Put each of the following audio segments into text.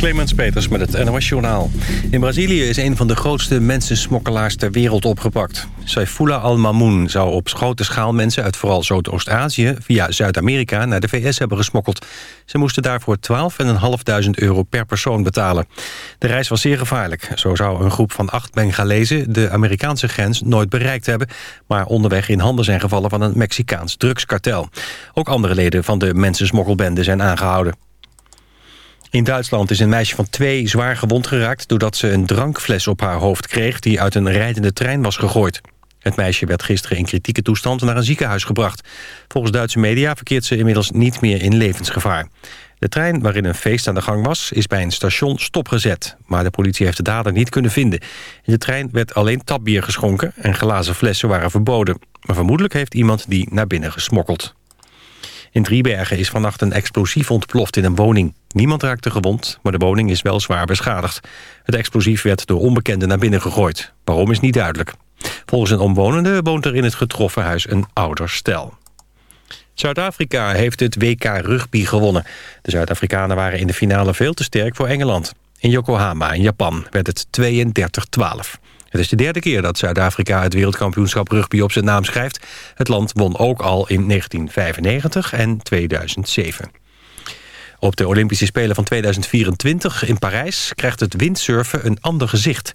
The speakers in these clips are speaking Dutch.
Clemens Peters met het NOS Journaal. In Brazilië is een van de grootste mensensmokkelaars ter wereld opgepakt. Saifullah al-Mamoun zou op grote schaal mensen uit vooral Zuidoost-Azië... via Zuid-Amerika naar de VS hebben gesmokkeld. Ze moesten daarvoor 12.500 euro per persoon betalen. De reis was zeer gevaarlijk. Zo zou een groep van acht Bengalezen de Amerikaanse grens nooit bereikt hebben... maar onderweg in handen zijn gevallen van een Mexicaans drugskartel. Ook andere leden van de mensensmokkelbende zijn aangehouden. In Duitsland is een meisje van twee zwaar gewond geraakt... doordat ze een drankfles op haar hoofd kreeg... die uit een rijdende trein was gegooid. Het meisje werd gisteren in kritieke toestand naar een ziekenhuis gebracht. Volgens Duitse media verkeert ze inmiddels niet meer in levensgevaar. De trein waarin een feest aan de gang was... is bij een station stopgezet. Maar de politie heeft de dader niet kunnen vinden. In de trein werd alleen tapbier geschonken... en glazen flessen waren verboden. Maar vermoedelijk heeft iemand die naar binnen gesmokkeld. In Driebergen is vannacht een explosief ontploft in een woning. Niemand raakte gewond, maar de woning is wel zwaar beschadigd. Het explosief werd door onbekenden naar binnen gegooid. Waarom is niet duidelijk. Volgens een omwonende woont er in het getroffen huis een ouder stel. Zuid-Afrika heeft het WK rugby gewonnen. De Zuid-Afrikanen waren in de finale veel te sterk voor Engeland. In Yokohama in Japan werd het 32-12. Het is de derde keer dat Zuid-Afrika het wereldkampioenschap rugby op zijn naam schrijft. Het land won ook al in 1995 en 2007. Op de Olympische Spelen van 2024 in Parijs krijgt het windsurfen een ander gezicht.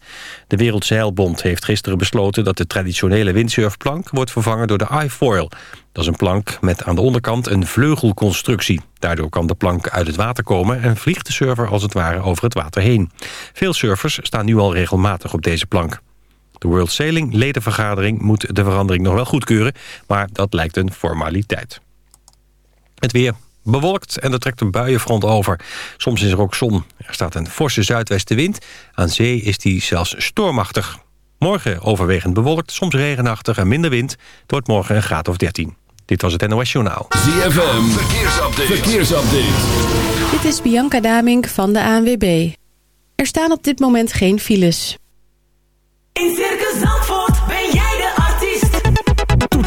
De Wereldzeilbond heeft gisteren besloten dat de traditionele windsurfplank wordt vervangen door de iFoil. Dat is een plank met aan de onderkant een vleugelconstructie. Daardoor kan de plank uit het water komen en vliegt de surfer als het ware over het water heen. Veel surfers staan nu al regelmatig op deze plank. De World Sailing ledenvergadering moet de verandering nog wel goedkeuren, maar dat lijkt een formaliteit. Het weer bewolkt en er trekt een buienfront over. Soms is er ook zon. Er staat een forse zuidwestenwind. Aan zee is die zelfs stormachtig. Morgen overwegend bewolkt, soms regenachtig en minder wind. Het wordt morgen een graad of 13. Dit was het NOS Journaal. ZFM, verkeersupdate. verkeersupdate. Dit is Bianca Damink van de ANWB. Er staan op dit moment geen files. In Circus Zandvoort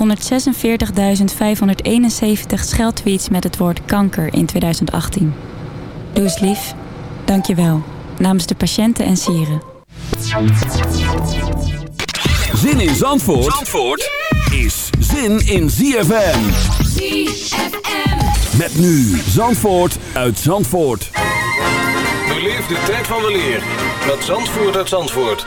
146.571 scheldtweets met het woord kanker in 2018. Doe eens lief. Dank je wel. Namens de patiënten en sieren. Zin in Zandvoort, Zandvoort is zin in ZFM. ZFM. Met nu Zandvoort uit Zandvoort. Beleef de tijd van de leer met Zandvoort uit Zandvoort.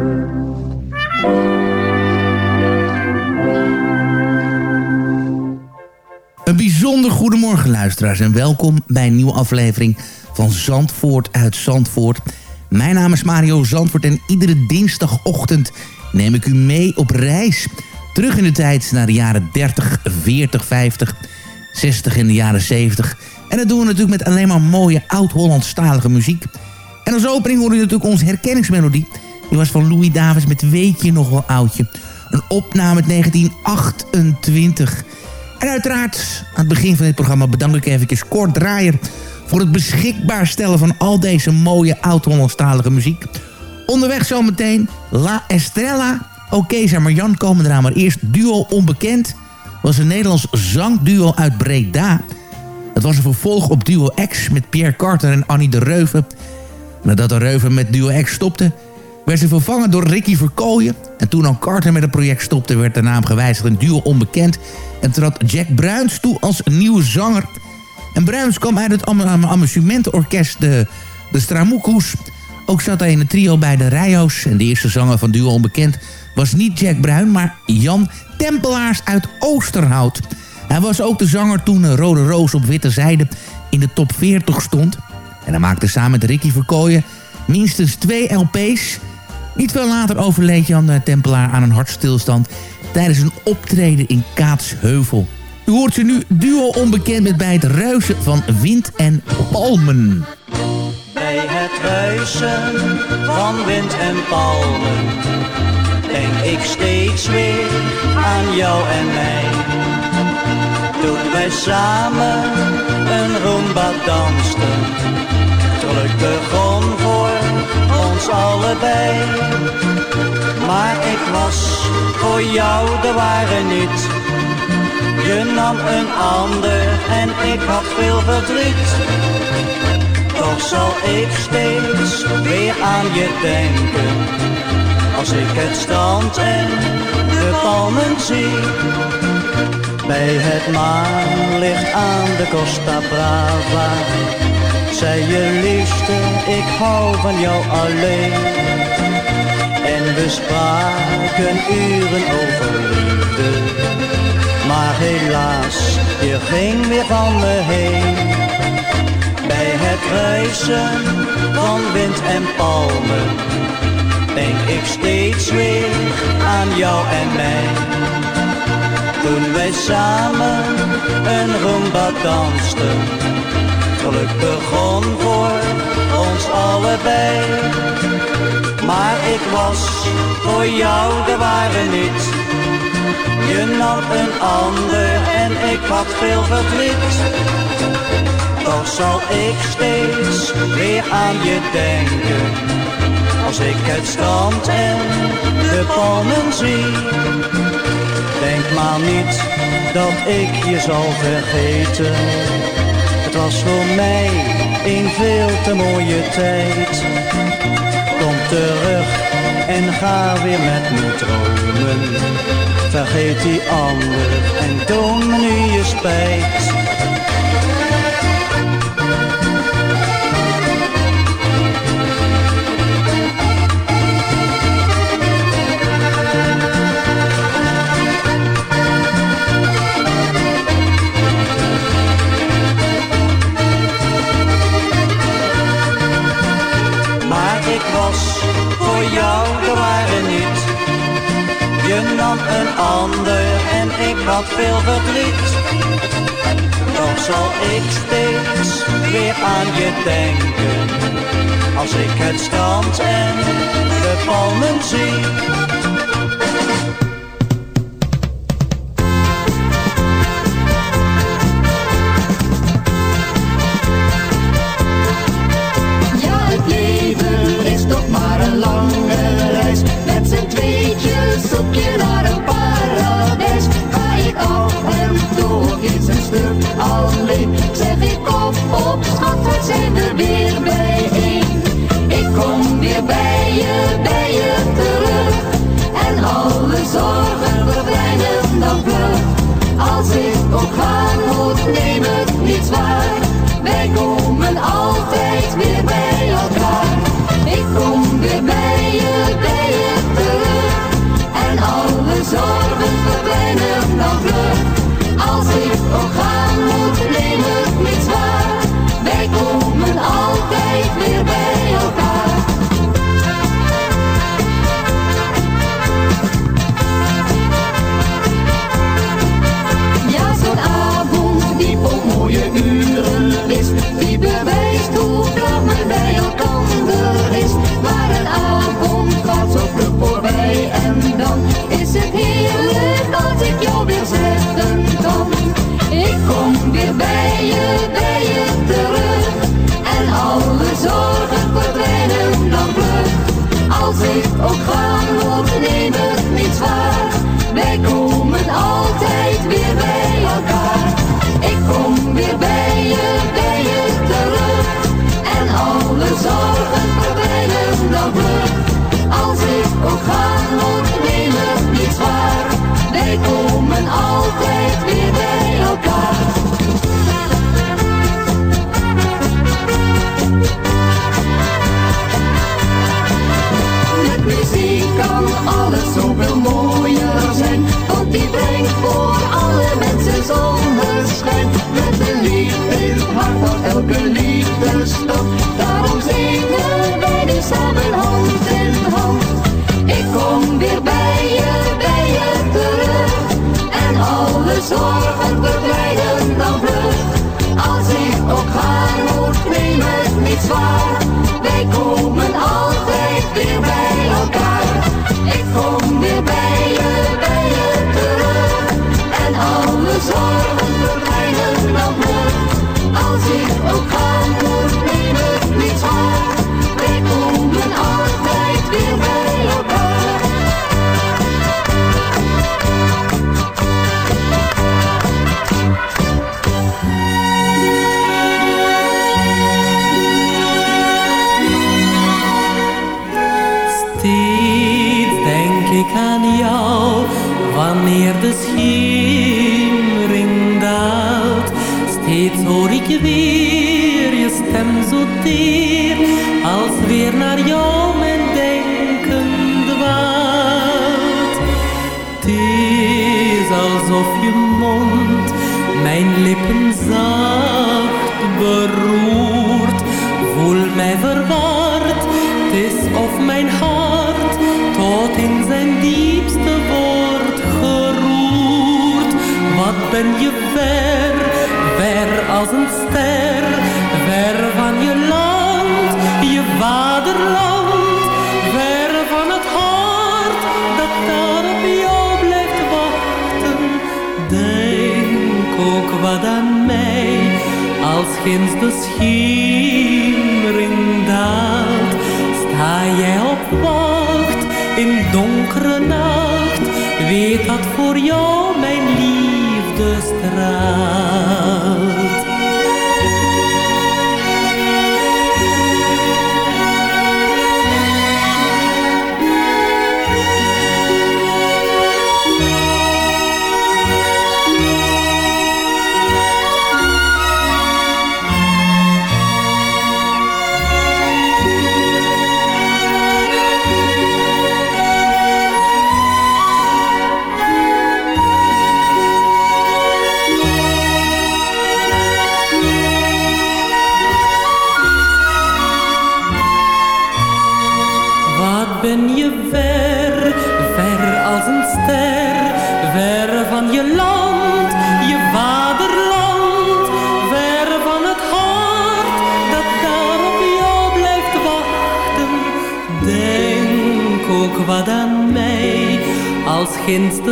Goedemorgen luisteraars en welkom bij een nieuwe aflevering van Zandvoort uit Zandvoort. Mijn naam is Mario Zandvoort en iedere dinsdagochtend neem ik u mee op reis. Terug in de tijd naar de jaren 30, 40, 50, 60 en de jaren 70. En dat doen we natuurlijk met alleen maar mooie oud-Hollandstalige muziek. En als opening hoor je natuurlijk onze herkenningsmelodie. Die was van Louis Davids met Weet je nog wel oudje. Een opname uit 1928. En uiteraard, aan het begin van dit programma bedank ik even Kort Draaier... voor het beschikbaar stellen van al deze mooie oud-Hollandstalige muziek. Onderweg zometeen La Estrella. Oké, zijn maar Jan komen eraan, maar eerst Duo Onbekend. was een Nederlands zangduo uit Breda. Het was een vervolg op Duo X met Pierre Carter en Annie de Reuven. Nadat de Reuven met Duo X stopte werd ze vervangen door Ricky Verkooyen. En toen al Carter met het project stopte, werd de naam gewijzigd in duo onbekend. En trad Jack Bruins toe als nieuwe zanger. En Bruins kwam uit het am amusementorkest de, de Stramoekoes. Ook zat hij in het trio bij de Rijo's. En de eerste zanger van duo onbekend was niet Jack Bruin, maar Jan Tempelaars uit Oosterhout. Hij was ook de zanger toen Rode Roos op Witte Zijde in de top 40 stond. En hij maakte samen met Ricky Verkooyen minstens twee LP's. Niet veel later overleed Jan eh, Tempelaar aan een hartstilstand... tijdens een optreden in Kaatsheuvel. U hoort ze nu duo onbekend met bij het ruisen van wind en palmen. Bij het ruisen van wind en palmen denk ik steeds weer aan jou en mij. Toen wij samen een rumba dansten, geluk begon voor allebei. Maar ik was voor jou de ware niet. Je nam een ander en ik had veel verdriet. Toch zal ik steeds weer aan je denken. Als ik het strand en de palmen zie. Bij het maanlicht aan de Costa Brava. Zei je liefste, ik hou van jou alleen. En we spraken uren over liefde. Maar helaas, je ging weer van me heen. Bij het ruisen van wind en palmen denk ik steeds weer aan jou en mij. Toen wij samen een rumba dansten, geluk begon voor ons allebei. Maar ik was voor jou de ware niet. Je nam een ander en ik had veel verdriet. Toch zal ik steeds weer aan je denken. Als ik het strand en de palmen zie. Denk maar niet dat ik je zal vergeten. Was voor mij een veel te mooie tijd. Kom terug en ga weer met me dromen. Vergeet die ander en toon me nu je spijt. Had veel verdriet. Toch zal ik steeds weer aan je denken. Als ik het strand en de palmen zie. is een stuk alleen. Zeg ik kom op, schat, we zijn er weer bijeen. Ik kom weer bij je, bij je terug. En alle zorgen verdwijnen dan vlug. Als ik ook gaan moet, neem het niet waar. altijd weer bij elkaar. Met muziek kan alles zoveel mooier zijn, want die brengt voor alle mensen zonneschijn. Met de liefde in het hart van elke liefde zorgen bevrijden dan vlug. Als ik ook haar moet, neem het niet zwaar. Wij komen altijd weer bij.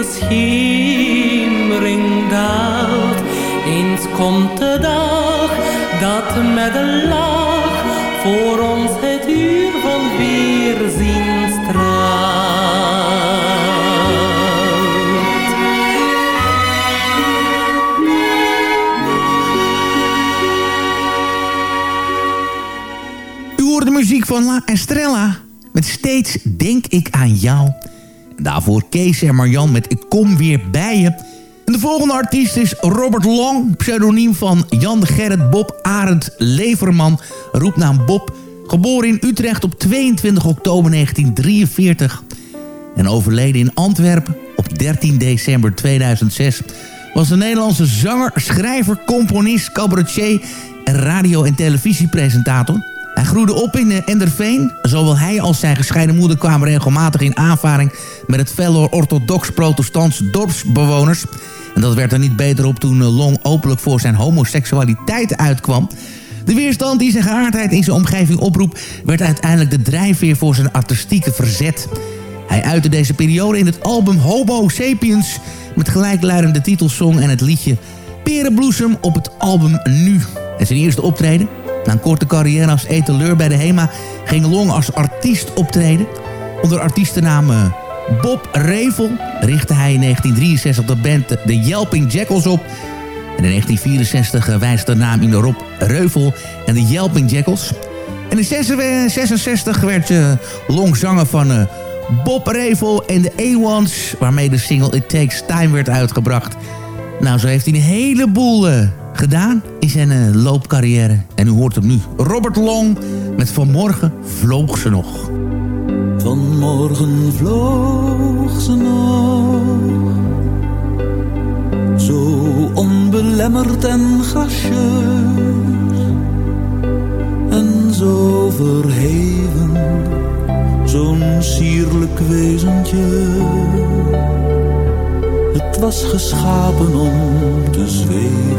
Ginds de daarvoor Kees en Marjan met Ik kom weer bij je. En de volgende artiest is Robert Long. Pseudoniem van Jan Gerrit Bob Arend Leverman. Roepnaam Bob. Geboren in Utrecht op 22 oktober 1943. En overleden in Antwerpen op 13 december 2006 was de Nederlandse zanger, schrijver, componist, cabaretier en radio- en televisiepresentator. Hij groeide op in eh, Enderveen. Zowel hij als zijn gescheiden moeder kwamen regelmatig in aanvaring met het fellow orthodox-protestants dorpsbewoners. En dat werd er niet beter op toen eh, Long openlijk voor zijn homoseksualiteit uitkwam. De weerstand die zijn geaardheid in zijn omgeving oproep... werd uiteindelijk de drijfveer voor zijn artistieke verzet. Hij uitte deze periode in het album Hobo Sapiens... met gelijkluidende titelsong en het liedje Perenbloesem op het album Nu. En zijn eerste optreden, na een korte carrière als etaleur bij de HEMA... ging Long als artiest optreden. Onder artiestennaam eh, Bob Revel richtte hij in 1963 de band The Yelping Jackals op... En in 1964 wijst de naam in Rob Reuvel en de Yelping Jackals. En in 1966 werd uh, Long zanger van Bob Revel en de A-Ones... waarmee de single It Takes Time werd uitgebracht. Nou, zo heeft hij een heleboel gedaan in zijn loopcarrière. En u hoort hem nu. Robert Long met Vanmorgen vloog ze nog. Vanmorgen vloog ze nog zo onbelemmerd en gracieus en zo verheven, zo'n sierlijk wezentje. Het was geschapen om te zweven,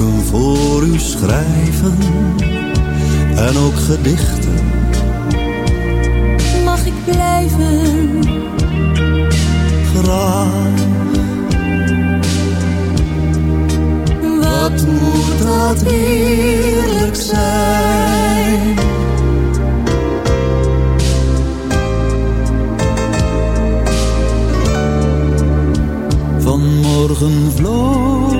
Boeken voor u schrijven. En ook gedichten. Mag ik blijven? Graag. Wat moet dat heerlijk zijn? Vanmorgen vloog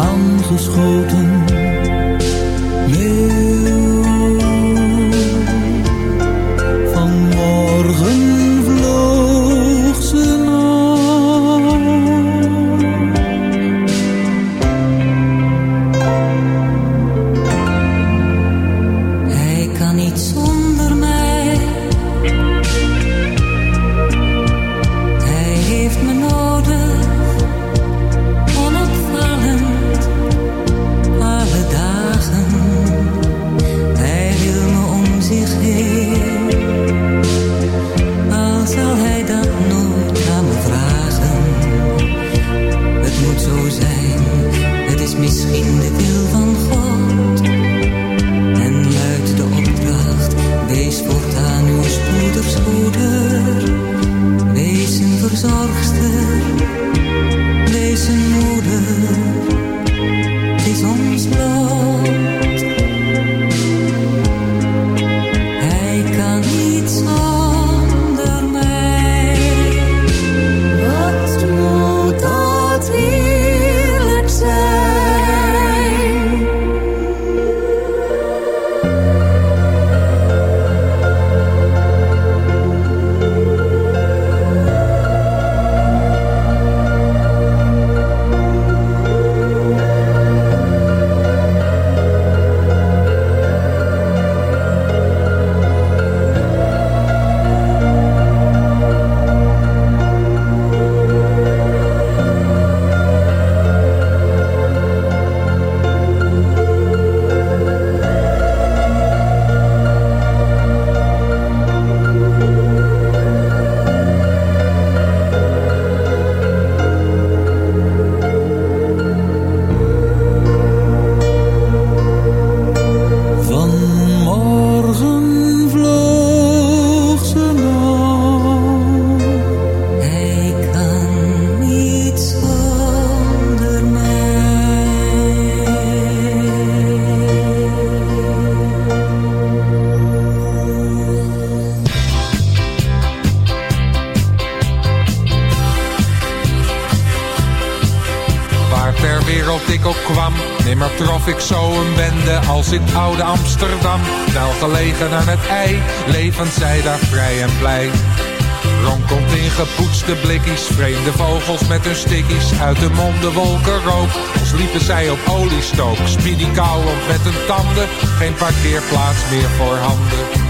aangeschoten. Nimmer trof ik zo een bende als in oude Amsterdam. Wel gelegen aan het ei, levend zij daar vrij en blij. Ronkelt in gepoetste blikkies, vreemde vogels met hun stickies. Uit de monden wolken rook, als liepen zij op oliestook. Speedy kauwend met hun tanden, geen parkeerplaats meer voor handen.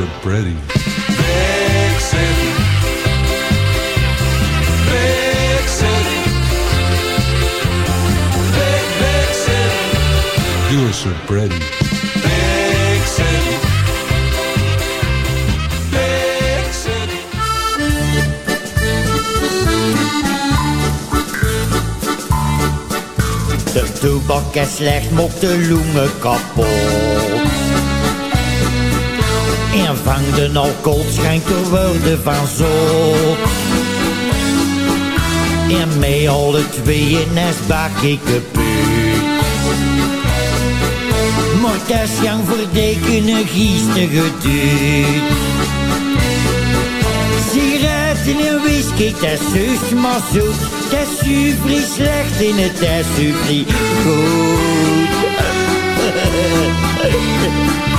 You're so pretty. Big city. Big city. Big, big city. You're so pretty. Big city. Big city. De toebak is slecht, mokt de longen kapot. En vang de alcohol schijnt te worden van zot. En mee alle tweeën is bak ik kapot. Maar dat is jang voor dekenen giestige. Sigaretten en whisky, dat is juist maar zoet. Dat is slecht in het, dat is super goed.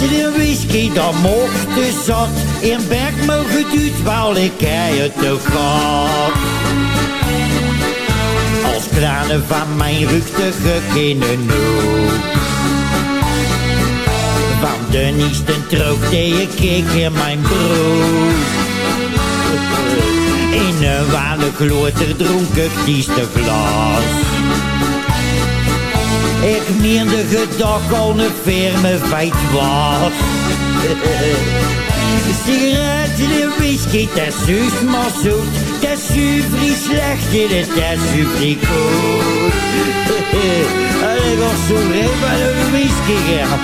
En whisky, dat mocht de zat. In bek mogen duurt, wel ik het toch gehad. Als kranen van mijn rugtige kindernoek. Van de niesten trookte ik ik in mijn broek. In een wale gloorter dronk ik dieste glas. Ik meende gedag al een firme feit was. Sigaretten en whisky, dat is maar zoet. Dat is super slecht het, dat is super goed. En ik was zo rijp aan een whisky gehad.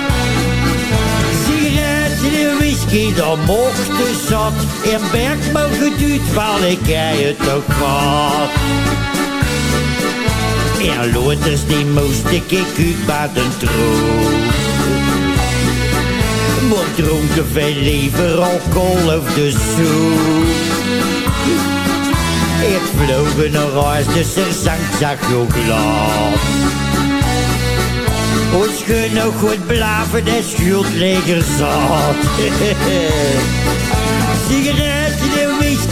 Sigaretten en whisky, dat mocht de zat. In berg duurt, wel ik het ook gehad. En loters die moest ik uit baden droog. Maar dronken veel liever alcohol of de soep. Ik vloog naar huis, dus er zank zag je glad. Ons genoeg goed blaven, de schuldleger zat. Sigaretten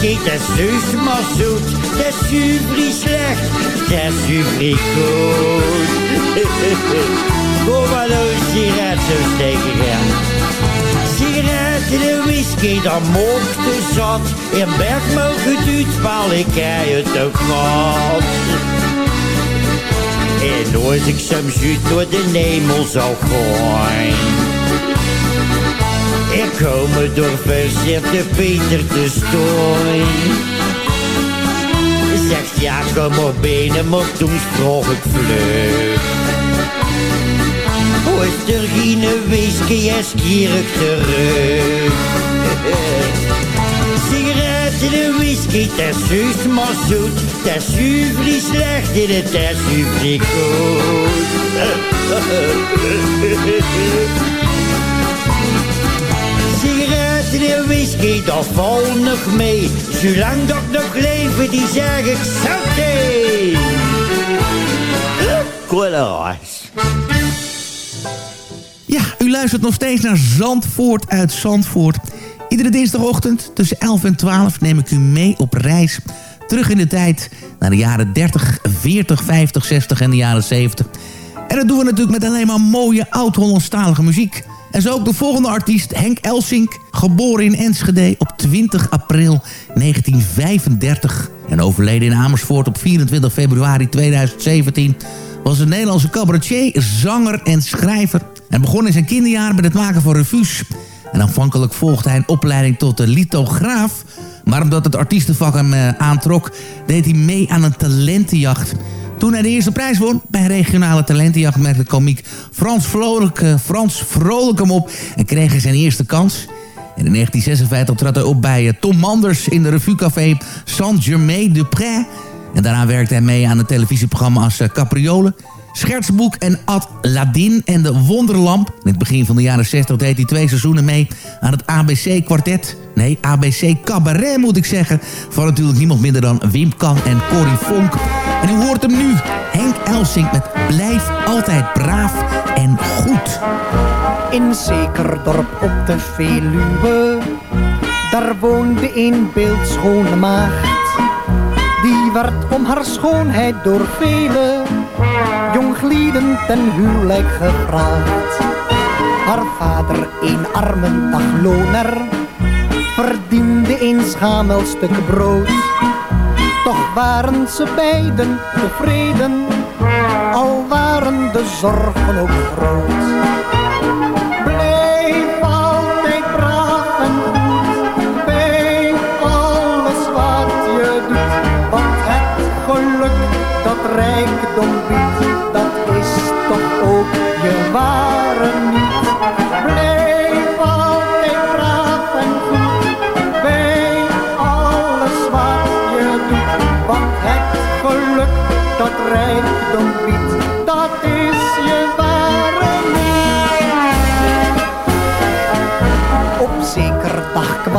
whisky, dat is juist maar zoet. Dat is super slecht, dat is super goed. Kom maar een sigaret zo steken gaan. Sigaretten en whisky, dan mocht zat. In berg mogen duurt, paal ik het ook gehad. En als ik soms uit door de hemel zou gooien. Ik kom me door verzette Peter te storen. Zegt ja, kom op benen, maar toen sprong ik vlug. Ooit er geen whisky, is keer ik terug. Sigaret de whisky, dat is maar zoet. Dat is slecht en het is goed. En whisky, dat valt nog mee. Zolang dat nog leef, die zeg ik zoute. Coolers. Ja, u luistert nog steeds naar Zandvoort uit Zandvoort. Iedere dinsdagochtend tussen 11 en 12 neem ik u mee op reis. Terug in de tijd naar de jaren 30, 40, 50, 60 en de jaren 70. En dat doen we natuurlijk met alleen maar mooie oud-Hollandstalige muziek. En zo ook de volgende artiest, Henk Elsink, geboren in Enschede op 20 april 1935. En overleden in Amersfoort op 24 februari 2017 was een Nederlandse cabaretier, zanger en schrijver. En begon in zijn kinderjaren met het maken van revues. En aanvankelijk volgde hij een opleiding tot de lithograaf. Maar omdat het artiestenvak hem eh, aantrok, deed hij mee aan een talentenjacht. Toen hij de eerste prijs won bij regionale talentenjacht... merkte de komiek Frans Vrolijk, eh, Frans Vrolijk hem op en kreeg hij zijn eerste kans. En in 1956 trad hij op bij eh, Tom Manders in de revuecafé Saint-Germain-de-Prés. En daarna werkte hij mee aan een televisieprogramma als eh, Capriole... Schertsboek en Ad Ladin en de Wonderlamp. In het begin van de jaren 60 deed hij twee seizoenen mee aan het ABC-kwartet. Nee, ABC Cabaret moet ik zeggen. Van natuurlijk niemand minder dan Wim Kan en Corrie Vonk. En u hoort hem nu, Henk Elsink met Blijf altijd braaf en goed. In zeker dorp op de Veluwe, daar woonde een beeldschone maagd. Die werd om haar schoonheid door vele jonglieden ten huwelijk gevraagd. Haar vader, een arme dagloner, verdiende een schamel stuk brood. Waren ze beiden tevreden, al waren de zorgen ook groot.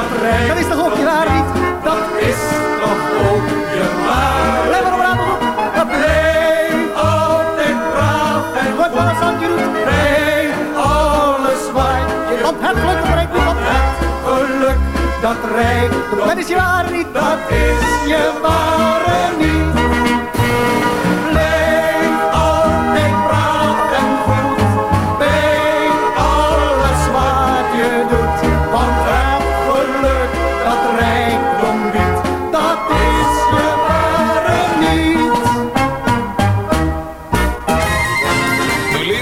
dat rijdt. Dat is toch ook je waar niet? Dat is toch ook je waar. Blijf maar braaf. Blijf altijd braaf en goed. Wat alles wat je doet. Blijf alles wat je. Want het geluk breekt niet. Want het geluk dat rijdt. Dat is je ware niet, dat is je ware niet.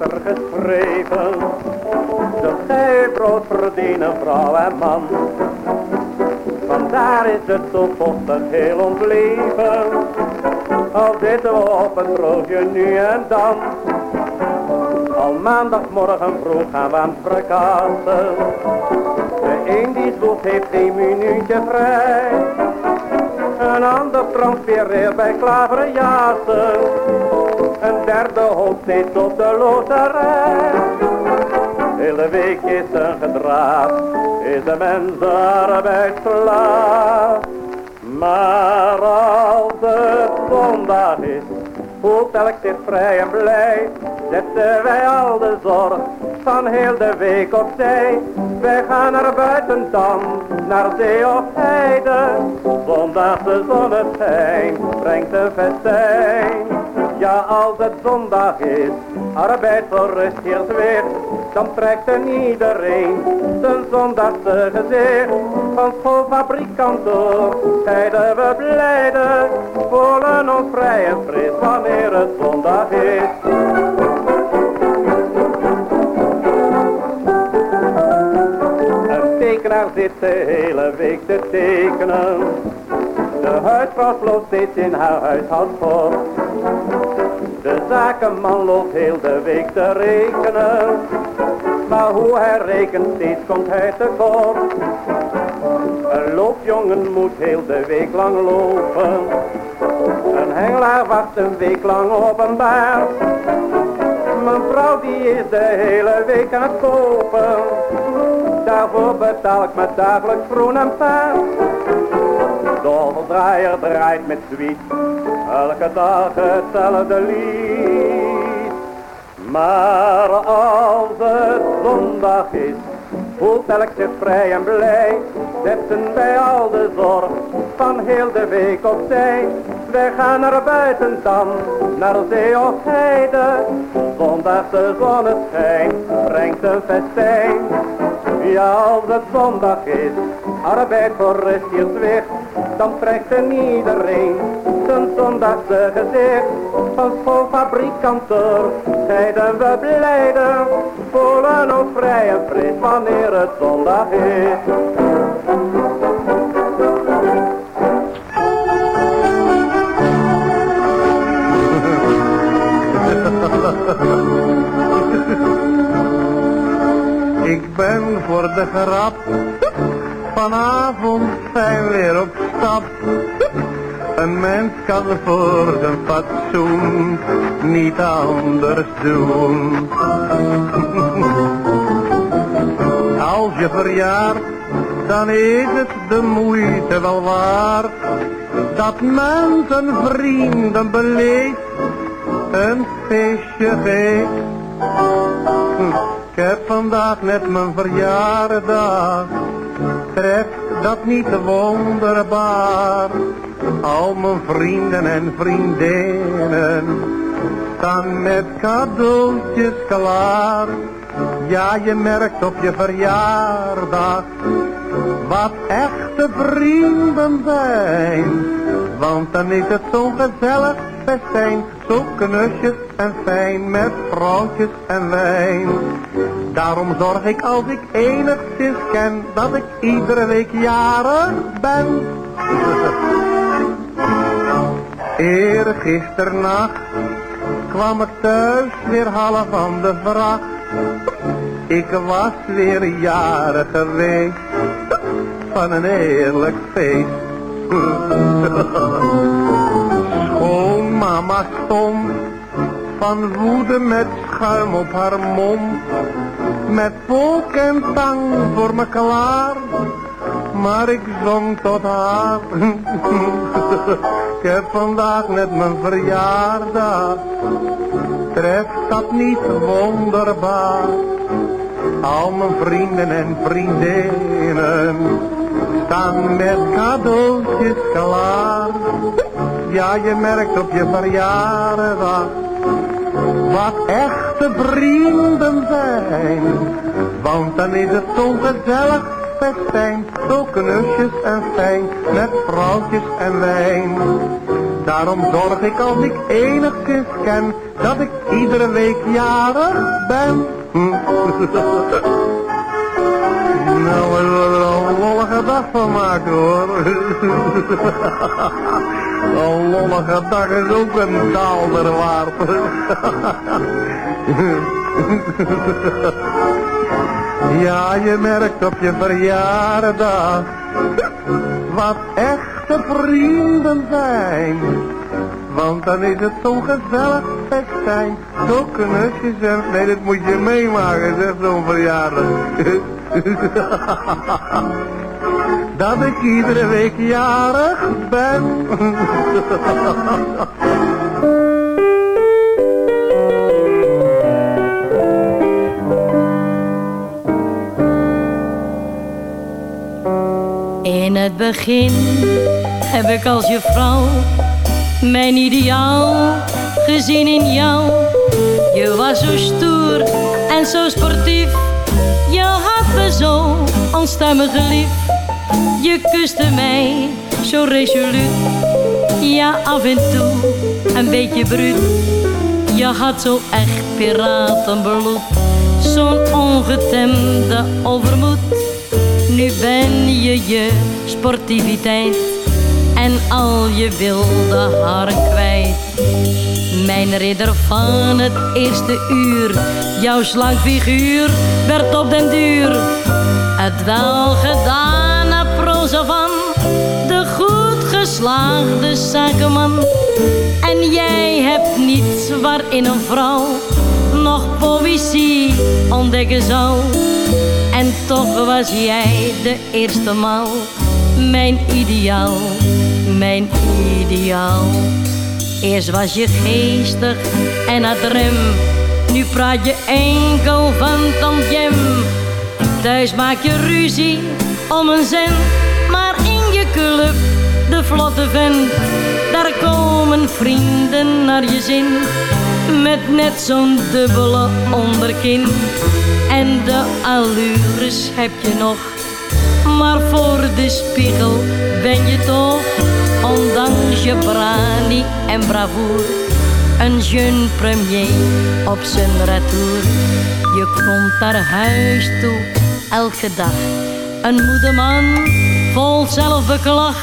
Er geschreven. Gij brood verdienen, vrouw en man. Vandaar is het zo vochtig heel ons leven. Al zitten we op een nu en dan. Al maandagmorgen vroeg gaan we aan het verkassen. De een die zwoegt heeft een minuutje vrij. Een ander transfereert bij klaverjassen. Een derde hoopt steeds op de loterij. Hele week is een gedraaf, is de mens arbeidsslaaf. Maar als het zondag is, voelt elk zich vrij en blij. Zetten wij al de zorg van heel de week opzij. Wij gaan naar buiten dan, naar zee of heide. Zondag de zonneschijn brengt een festijn. Ja, als het zondag is, arbeid voor rust hier weer, dan trekt er iedereen zijn zondagse gezicht. Van school, fabriek, kantoor, scheiden we blijden, voelen ons vrij en fris wanneer het zondag is. Een tekenaar zit de hele week te tekenen. De huisvrouw sloopt steeds in haar huishoudvoort. De zakenman loopt heel de week te rekenen. Maar hoe hij rekent, steeds komt hij tekort. Een loopjongen moet heel de week lang lopen. Een hengelaar wacht een week lang op een baar. Mijn vrouw die is de hele week aan het kopen. Daarvoor betaal ik me dagelijks groen en paard. Doldraaier draait met zwiet, elke dag hetzelfde lied. Maar als het zondag is, voelt elk zich vrij en blij. Zetten wij al de zorg van heel de week opzij. Wij gaan naar buiten dan, naar zee of heide. Zondag de zonneschijn brengt een festijn. Ja, als het zondag is, arbeid voor hier zwicht, dan trekt er iedereen zijn zondagse gezicht. Van school, fabriek, scheiden we blijden, voelen ons vrij en wanneer het zondag is. Ik ben voor de grap vanavond zijn weer op stap. Een mens kan voor zijn fatsoen niet anders doen. Als je verjaart, dan is het de moeite wel waard. Dat men vrienden beleeft, een feestje geeft. Heb vandaag net mijn verjaardag, treft dat niet wonderbaar? Al mijn vrienden en vriendinnen staan met cadeautjes klaar. Ja, je merkt op je verjaardag wat echte vrienden zijn. Want dan is het zo'n gezellig festijn, zo knusjes en fijn met vrouwtjes en wijn. Daarom zorg ik als ik enigszins ken, dat ik iedere week jarig ben. Eergisternacht kwam ik thuis weer half van de vracht. Ik was weer jaren geweest van een heerlijk feest. Schoonmama stond van woede met schuim op haar mond. Met volk en tang voor me klaar, maar ik zong tot haar. ik heb vandaag net mijn verjaardag, treft dat niet wonderbaar? Al mijn vrienden en vriendinnen staan met cadeautjes klaar. Ja, je merkt op je verjaardag wat echte vrienden zijn. Want dan is het zo'n gezellig festijn, zo knusjes en fijn, met vrouwtjes en wijn. Daarom zorg ik als ik enigszins ken, dat ik iedere week jarig ben. Nou, we zullen er een lollige dag van maken hoor. Een lollige dag is ook een daalder waard. Ja, je merkt op je verjaardag wat echte vrienden zijn. Want dan is het zo'n gezellig festijn. Zo knusjes en... Nee, dat moet je meemaken, zeg zo'n verjaardag. Dat ik iedere week jarig ben. In het begin heb ik als je vrouw mijn ideaal gezien in jou. Je was zo stoer en zo sportief. Je had me zo onstuimig lief. Je kuste mij zo resoluut. Ja, af en toe een beetje bruut. Je had zo echt piratenbloed. Zo'n ongetemde overmoed. Nu ben je je sportiviteit en al je wilde haren kwijt. Mijn ridder van het eerste uur, jouw slank figuur werd op den duur het welgedane van de goed geslaagde zakenman. En jij hebt niets waarin een vrouw nog poëzie ontdekken zou. En toch was jij de eerste maal mijn ideaal, mijn ideaal. Eerst was je geestig en ad rem, nu praat je enkel van tantjem. Thuis maak je ruzie om een cent, maar in je de vlotte vent, daar komen vrienden naar je zin. Met net zo'n dubbele onderkin en de allures heb je nog. Maar voor de spiegel ben je toch, ondanks je brani en bravoer, een jeune premier op zijn retour. Je komt naar huis toe, elke dag, een moede man, vol zelfbeklag.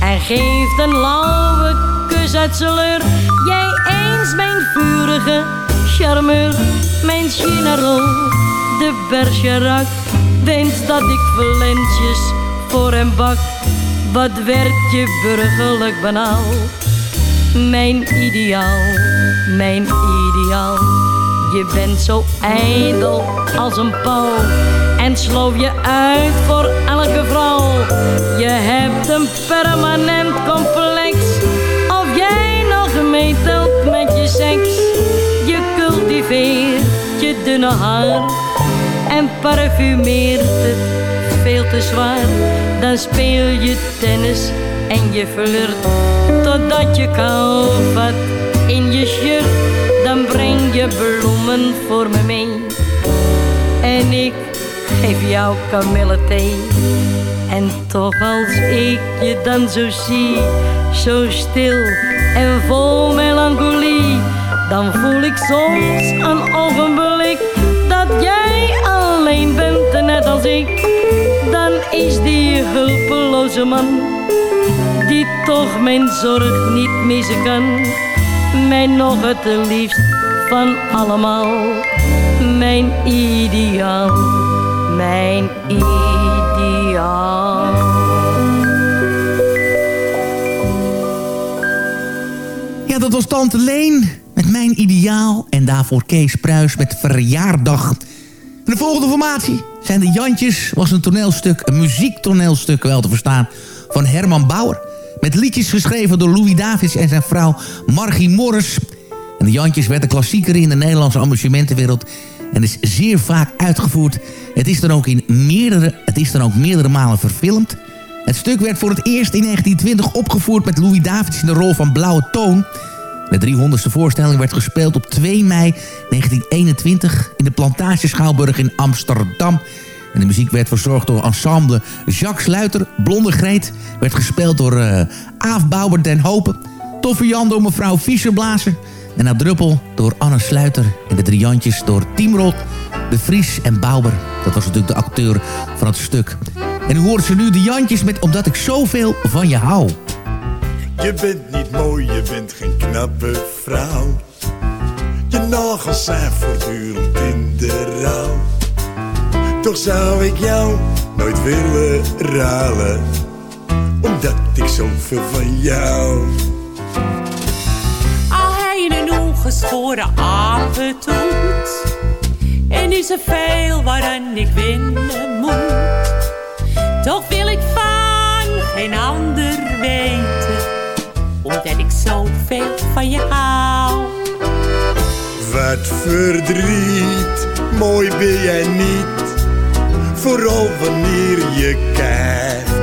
En geeft een lauwe kus uit zijn. Jij eens mijn vurige charmeur, mijn general de Bergerac denkt dat ik valentjes voor hem bak. Wat werd je burgerlijk banaal? Mijn ideaal, mijn ideaal. Je bent zo ijdel als een pauw en sloof je uit voor elke vrouw. Je hebt een permanent complex of jij nog meetelt met je seks. Je cultiveert je dunne haar en parfumeert het veel te zwaar. Dan speel je tennis en je flirt totdat je kou vat in je shirt. Dan breng je bloemen voor me mee en ik geef jou kamillethee. En toch als ik je dan zo zie, zo stil en vol melancholie, dan voel ik soms een ogenblik dat jij alleen bent, net als ik. Dan is die hulpeloze man, die toch mijn zorg niet missen kan, mij nog het liefst van allemaal, mijn ideaal, mijn ideaal. Ja, dat was Tante Leen met Mijn Ideaal. En daarvoor Kees Pruis met Verjaardag. En de volgende formatie zijn de Jantjes. Was een toneelstuk, een muziektoneelstuk wel te verstaan... van Herman Bauer. Met liedjes geschreven door Louis Davids en zijn vrouw Margie Morris. En de Jantjes werd een klassieker in de Nederlandse amusementenwereld... en is zeer vaak uitgevoerd. Het is dan ook, in meerdere, het is dan ook meerdere malen verfilmd... Het stuk werd voor het eerst in 1920 opgevoerd met Louis Davids in de rol van Blauwe Toon. De 300ste voorstelling werd gespeeld op 2 mei 1921 in de Plantage Schouwburg in Amsterdam. En de muziek werd verzorgd door ensemble Jacques Sluiter. Blonde Greet werd gespeeld door uh, Aaf Bouwer den Hopen. Toffe Jan door mevrouw Fischerblazer. En Na Druppel door Anne Sluiter. En de drie Jantjes door Tiemrot, De Vries en Bouwer. Dat was natuurlijk de acteur van het stuk. En u hoort ze nu de Jantjes met Omdat ik zoveel van je hou. Je bent niet mooi, je bent geen knappe vrouw. Je nagels zijn voortdurend in de rouw. Toch zou ik jou nooit willen ruilen. Omdat ik zoveel van jou. Apen doet. En is er veel waaraan ik winnen moet. Toch wil ik van geen ander weten, omdat ik zoveel van je hou. Wat verdriet, mooi ben jij niet, vooral wanneer je kijkt.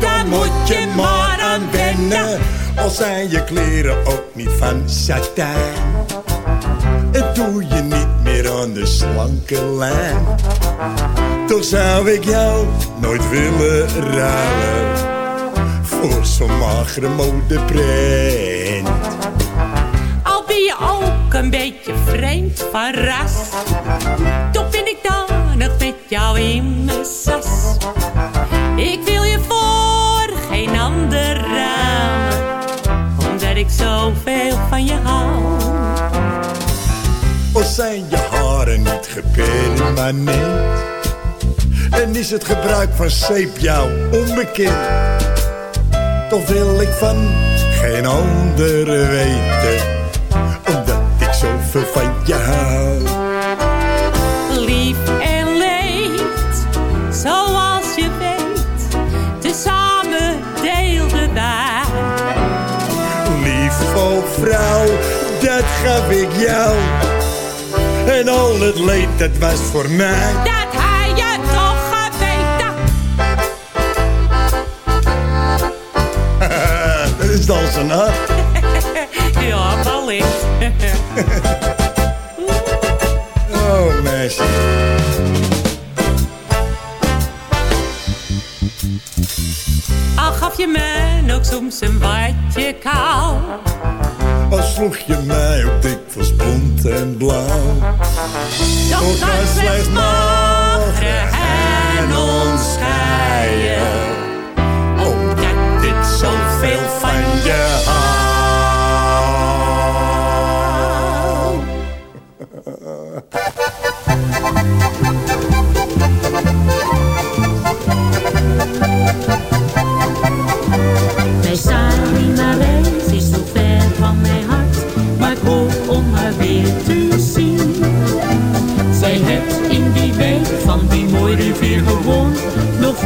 Daar moet je maar aan wennen. Al zijn je kleren ook niet van satijn. En doe je niet meer aan de slanke lijn. Toch zou ik jou nooit willen ruilen. Voor zo'n magere modeprint. Al ben je ook een beetje vreemd van ras. Toch ben ik dan nog met jou in mijn sas. Ik wil ik zoveel van je hou. Of zijn je haren niet gepermanent? En is het gebruik van zeep jou onbekend? Toch wil ik van geen ander weten, omdat ik zoveel van je hou. Dat gaf ik jou. En al het leed, dat was voor mij. Dat hij je toch geweten. dat is dan zijn hart. ja, wellicht. oh, meisje. Al gaf je me ook soms een watje kou. Sloeg je mij ook dikwijls bont en blauw. Toch kan slechts morgen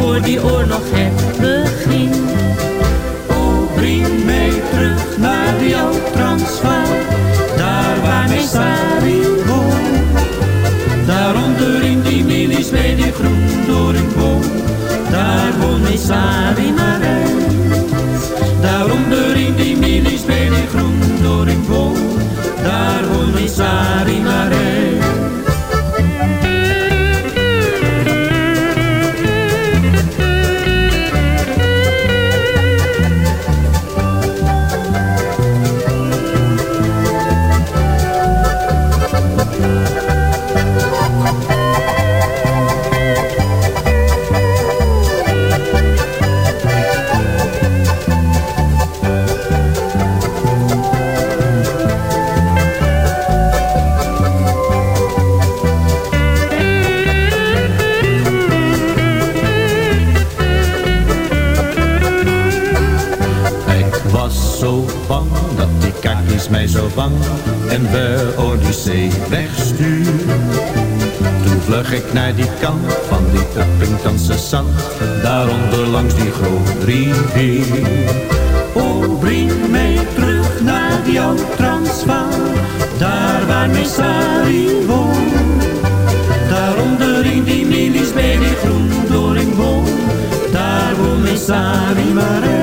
voor die oorlog het begin. O, breng mij terug naar jouw Transvaal, daar waar ik daar Daaronder in die minis bij die groen door een boom, daar woont Nessari maar Daar Daaronder in die minis bij groen door een boom, daar ik Nessari maar. Daaronder langs die grote rivier. Oh, breng mij terug naar jouw Transvaal, daar waar Messari woont. Daaronder in die milies bij die groendoringboom, daar woont Messari maar eens.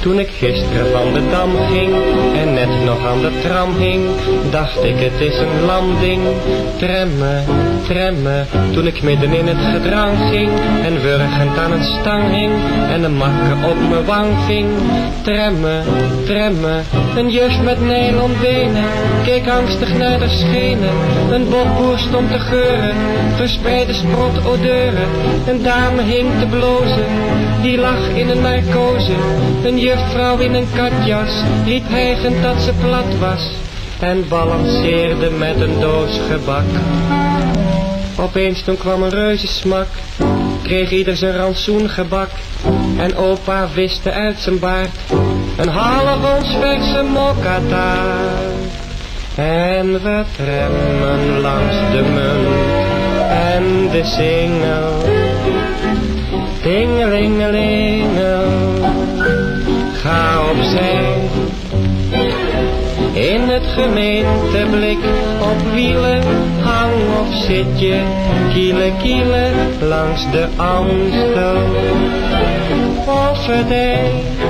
Toen ik gisteren van de dam ging en net nog aan de tram hing, dacht ik het is een landing. Tremmen, tremmen, toen ik midden in het gedrang ging en wurgend aan het stang hing en de makke op mijn wang ving. Tremmen, tremmen, een juf met nylonbenen keek angstig naar de schenen. Een bokboer stond te geuren, verspreide sprot odeuren. Een dame hing te blozen, die lag in een narcose. Een juffrouw in een katjas riep hijgend dat ze plat was en balanceerde met een doos gebak. Opeens toen kwam een reuzensmak, kreeg ieder zijn rantsoen gebak en opa wiste uit zijn baard een half ons verse mokkata. En we tremmen langs de munt en de singel. Tingelingelingel, ga opzij. In het gemeenteblik op wielen, hang of zit je, kielen kielen langs de Amstel. Of het.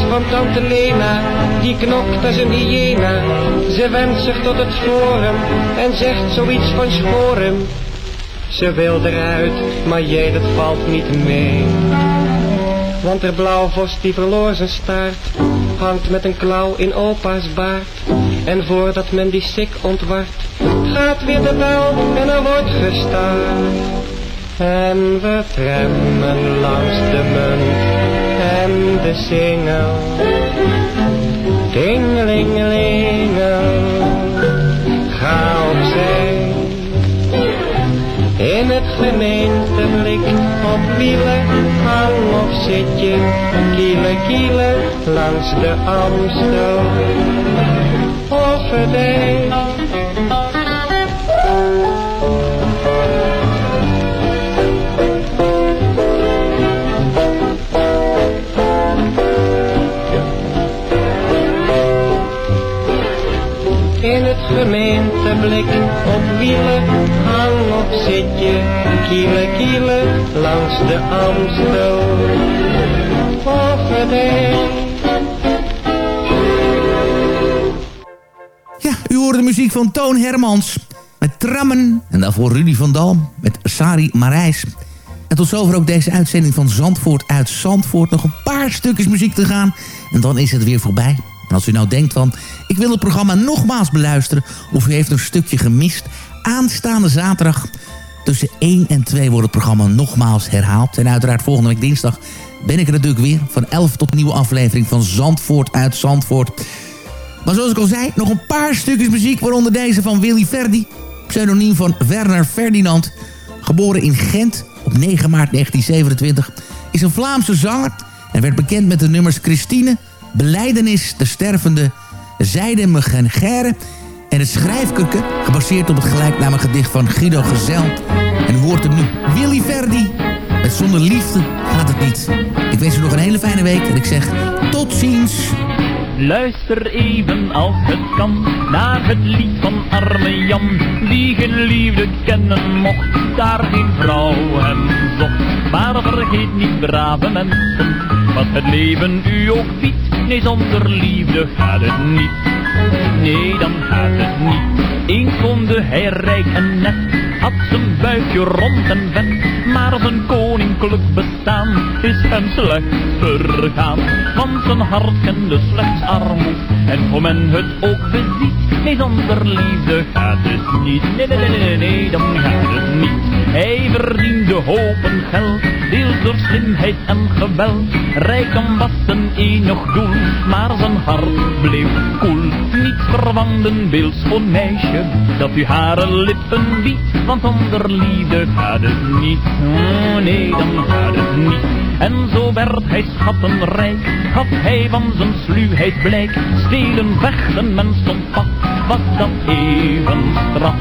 van tante Lena, die knokt als een hyena. Ze wendt zich tot het forum en zegt zoiets van schoren. Ze wil eruit, maar jij dat valt niet mee. Want er blauwvos die verloor zijn staart, hangt met een klauw in opa's baard. En voordat men die sik ontwart, gaat weer de bel en er wordt gestart. En we tremmen langs de munt de singel. Dingelingelingel, ga opzij. In het gemeenteblik op wielen, hang of zit je, kielen langs de Amstel. Of ik op wielen hang op zitje, kielen kielen langs de Amstel. Ja, u hoort de muziek van Toon Hermans met Trammen. En daarvoor Rudy van Dam met Sari Marijs. En tot zover ook deze uitzending van Zandvoort uit Zandvoort. Nog een paar stukjes muziek te gaan en dan is het weer voorbij. En als u nou denkt van, ik wil het programma nogmaals beluisteren... of u heeft een stukje gemist, aanstaande zaterdag... tussen 1 en 2 wordt het programma nogmaals herhaald. En uiteraard volgende week dinsdag ben ik er natuurlijk weer... van 11 tot nieuwe aflevering van Zandvoort uit Zandvoort... Maar zoals ik al zei, nog een paar stukjes muziek... waaronder deze van Willy Verdi, pseudoniem van Werner Ferdinand... geboren in Gent op 9 maart 1927... is een Vlaamse zanger en werd bekend met de nummers Christine... Beleidenis, De Stervende, Zijde me Gere... en het Schrijfkurken, gebaseerd op het gelijknamige gedicht van Guido Gezel. En u hoort hem nu, Willy Verdi... met Zonder Liefde gaat het niet. Ik wens u nog een hele fijne week en ik zeg tot ziens... Luister even als het kan naar het lied van arme Jan, die geen liefde kennen mocht, daar geen vrouw hem zocht. Maar vergeet niet, brave mensen, wat het leven u ook biedt, nee zonder liefde gaat het niet. Nee, dan gaat het niet. Eens woonde hij rijk en net, had zijn buikje rond en vet, maar zijn koninklijk bestaan is hem slecht vergaan. Want zijn hart kende slechts armoed, en hoe men het ook beziet, nee zonder liefde gaat het niet. Nee, nee, nee, nee, nee, dan gaat het niet. Hij verdiende hopen geld, door slimheid en geweld. Rijkdom was zijn enig doel, maar zijn hart bleef koel. Niets verwant een beeldschoon meisje, dat u hare lippen biedt, want zonder liefde gaat het niet. Oh, nee, dan gaat het niet. En zo werd hij schattenrijk, gaf hij van zijn sluwheid blijk. Stelen, vechten, men stond pat, was dat even straf.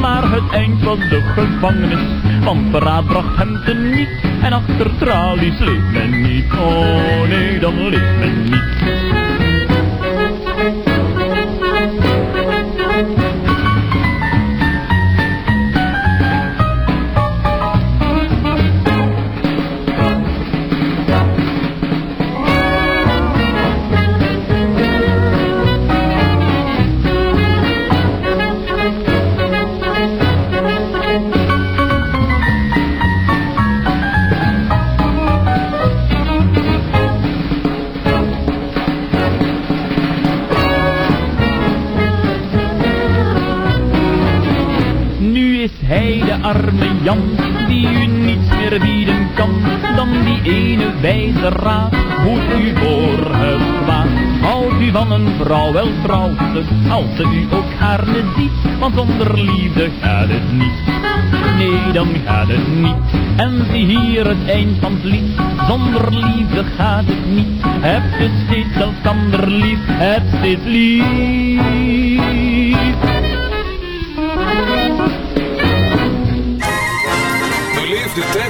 Maar het eind was de gevangenis, want verraad bracht hem te niet. En achter tralies leeft men niet, oh nee, dan leeft men niet. Arme Jan, die u niets meer bieden kan, dan die ene wijze raad, hoe u voor het kwaad. Houdt u van een vrouw wel trouwt ze, als ze u ook gaarne ziet, want zonder liefde gaat het niet. Nee, dan gaat het niet. En zie hier het eind van het lied, zonder liefde gaat het niet. Heb je steeds elkander lief, heb steeds lief.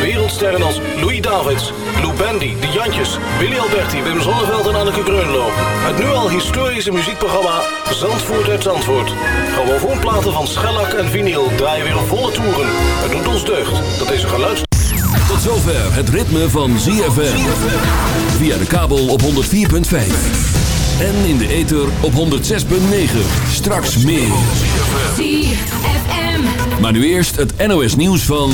wereldsterren als Louis Davids, Lou Bendy, De Jantjes, Willy Alberti, Wim Zonneveld en Anneke Greunlo. Het nu al historische muziekprogramma Zandvoort uit Zandvoort. Grammofoonplaten van schellak en vinyl draaien weer op volle toeren. Het doet ons deugd dat deze geluids... Tot zover het ritme van ZFM. Via de kabel op 104.5. En in de ether op 106.9. Straks meer. ZFM. Maar nu eerst het NOS nieuws van...